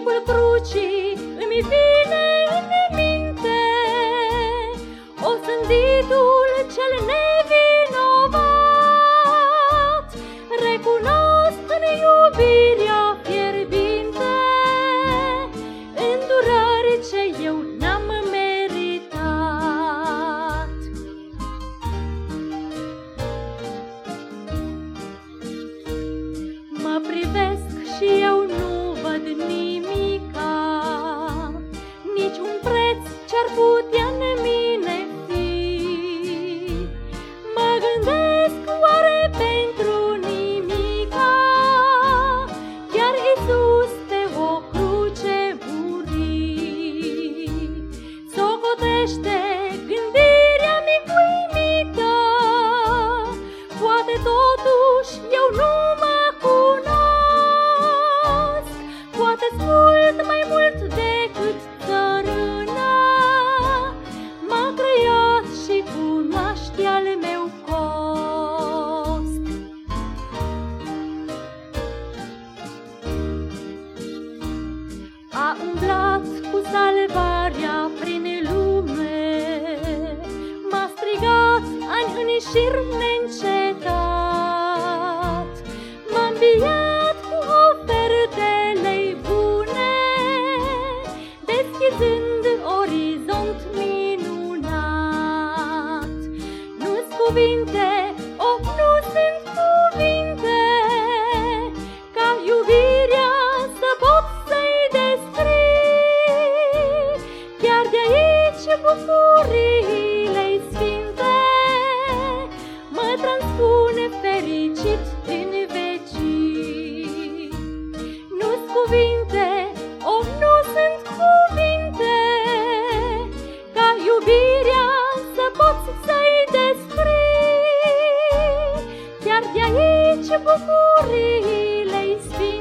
și îl crucii îmi vii. A umblat cu salvarea prin lume. M-a strigat ani în șir neîncetat. M-a înviat cu ofertele bune Deschizând orizont minunat. Nu-s cuvinte, aici bucuriile sfinte Mă transpune fericit în vecii Nu-s cuvinte, oh, nu sunt cuvinte Ca iubirea să poți să-i descrii. Chiar de aici bucuriile sfinte